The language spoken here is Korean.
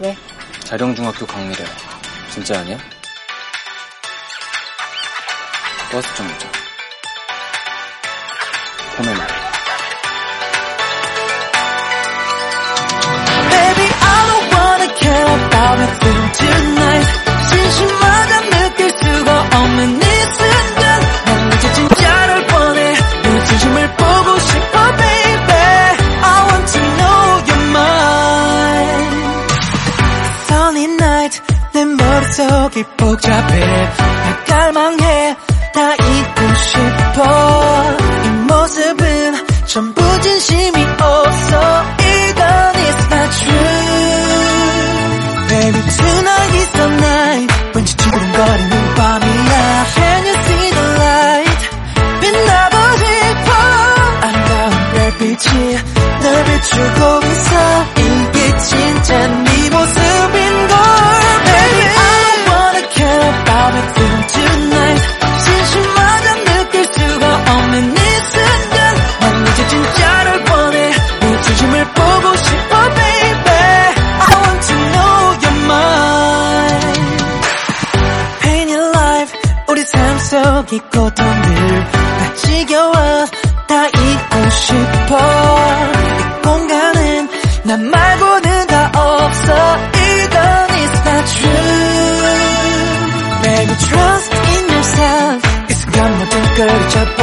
왜? 자령중학교 강미래. 진짜 아니야? 버스 좀 보자. 보내놔. 머릿속이 복잡해. 날 갈망해, 다 잊고 싶어. 이 모습은 전부 진심이 없어. 이건 is not true. Baby, tonight is the night. 왠지 두근거리는 밤이 이 고통들 다 지겨워, 다 잊고 싶어. 이 공간은 난 말고는 다 없어. 이건 is not true. Baby, trust in yourself. 이 순간 모든 걸 잊어버려.